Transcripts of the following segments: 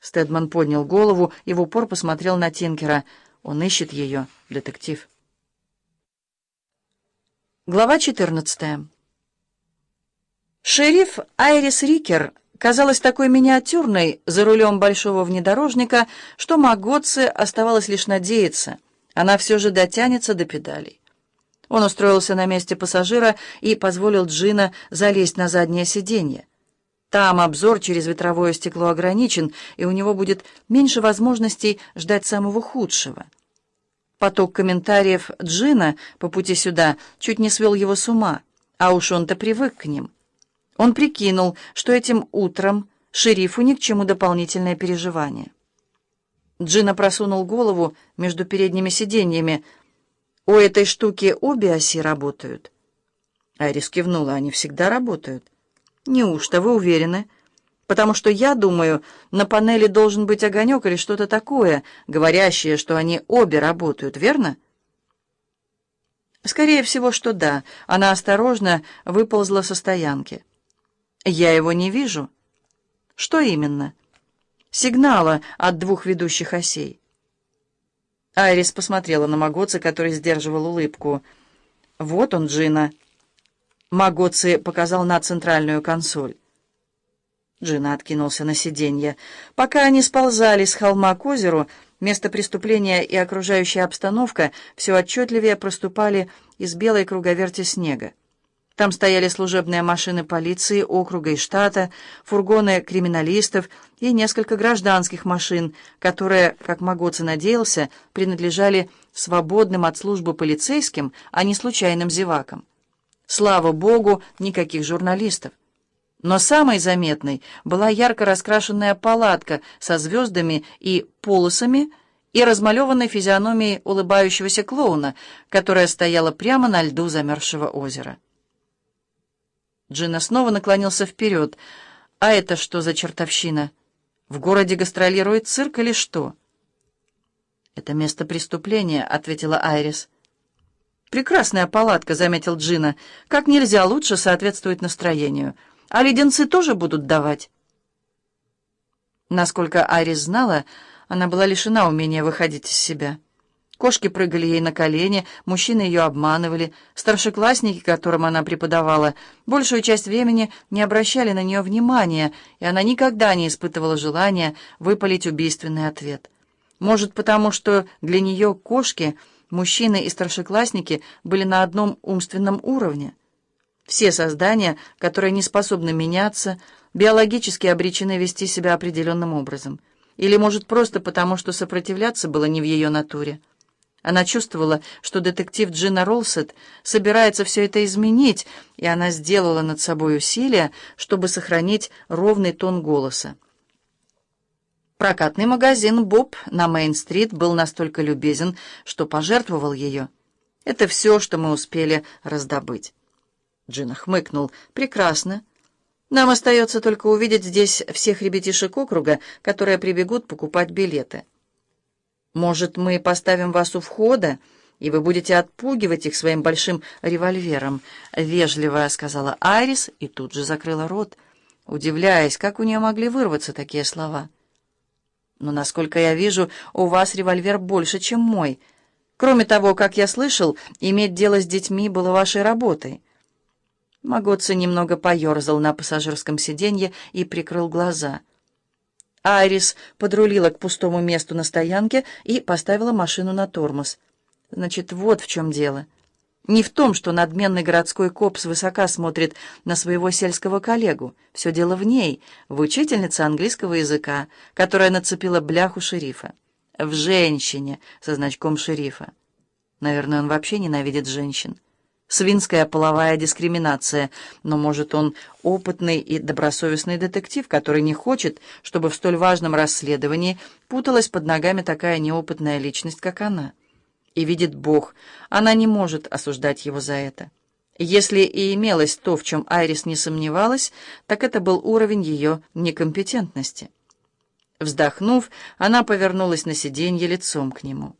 Стедман поднял голову и в упор посмотрел на Тинкера. Он ищет ее, детектив. Глава 14. Шериф Айрис Рикер казалась такой миниатюрной за рулем большого внедорожника, что Магоци оставалось лишь надеяться. Она все же дотянется до педалей. Он устроился на месте пассажира и позволил Джина залезть на заднее сиденье. Там обзор через ветровое стекло ограничен, и у него будет меньше возможностей ждать самого худшего. Поток комментариев Джина по пути сюда чуть не свел его с ума, а уж он-то привык к ним. Он прикинул, что этим утром шерифу ни к чему дополнительное переживание. Джина просунул голову между передними сиденьями. «У этой штуки обе оси работают?» Айрис кивнула. «Они всегда работают». «Неужто вы уверены?» «Потому что я думаю, на панели должен быть огонек или что-то такое, говорящее, что они обе работают, верно?» «Скорее всего, что да». Она осторожно выползла со стоянки. «Я его не вижу». «Что именно?» «Сигнала от двух ведущих осей». Айрис посмотрела на Магоца, который сдерживал улыбку. «Вот он, Джина». Магоци показал на центральную консоль. Джина откинулся на сиденье. Пока они сползали с холма к озеру, место преступления и окружающая обстановка все отчетливее проступали из белой круговерти снега. Там стояли служебные машины полиции округа и штата, фургоны криминалистов и несколько гражданских машин, которые, как Магоци надеялся, принадлежали свободным от службы полицейским, а не случайным зевакам. Слава богу, никаких журналистов. Но самой заметной была ярко раскрашенная палатка со звездами и полосами и размалеванной физиономией улыбающегося клоуна, которая стояла прямо на льду замерзшего озера. Джина снова наклонился вперед. «А это что за чертовщина? В городе гастролирует цирк или что?» «Это место преступления», — ответила Айрис. «Прекрасная палатка», — заметил Джина. «Как нельзя лучше соответствует настроению. А леденцы тоже будут давать?» Насколько Арис знала, она была лишена умения выходить из себя. Кошки прыгали ей на колени, мужчины ее обманывали, старшеклассники, которым она преподавала, большую часть времени не обращали на нее внимания, и она никогда не испытывала желания выпалить убийственный ответ. Может, потому что для нее кошки — Мужчины и старшеклассники были на одном умственном уровне. Все создания, которые не способны меняться, биологически обречены вести себя определенным образом. Или, может, просто потому, что сопротивляться было не в ее натуре. Она чувствовала, что детектив Джина Ролсет собирается все это изменить, и она сделала над собой усилия, чтобы сохранить ровный тон голоса. Прокатный магазин «Боб» на Мейн-стрит был настолько любезен, что пожертвовал ее. Это все, что мы успели раздобыть. Джина хмыкнул. «Прекрасно. Нам остается только увидеть здесь всех ребятишек округа, которые прибегут покупать билеты. Может, мы поставим вас у входа, и вы будете отпугивать их своим большим револьвером?» — вежливо сказала Айрис и тут же закрыла рот, удивляясь, как у нее могли вырваться такие слова. Но, насколько я вижу, у вас револьвер больше, чем мой. Кроме того, как я слышал, иметь дело с детьми было вашей работой». Магоцци немного поерзал на пассажирском сиденье и прикрыл глаза. Айрис подрулила к пустому месту на стоянке и поставила машину на тормоз. «Значит, вот в чем дело». Не в том, что надменный городской коп свысока смотрит на своего сельского коллегу. Все дело в ней, в учительнице английского языка, которая нацепила бляху шерифа. В женщине со значком шерифа. Наверное, он вообще ненавидит женщин. Свинская половая дискриминация. Но, может, он опытный и добросовестный детектив, который не хочет, чтобы в столь важном расследовании путалась под ногами такая неопытная личность, как она. И видит Бог, она не может осуждать его за это. Если и имелось то, в чем Айрис не сомневалась, так это был уровень ее некомпетентности. Вздохнув, она повернулась на сиденье лицом к нему.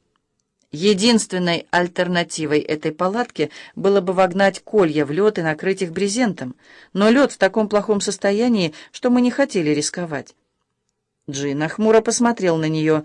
Единственной альтернативой этой палатки было бы вогнать колья в лед и накрыть их брезентом, но лед в таком плохом состоянии, что мы не хотели рисковать. Джина хмуро посмотрел на нее.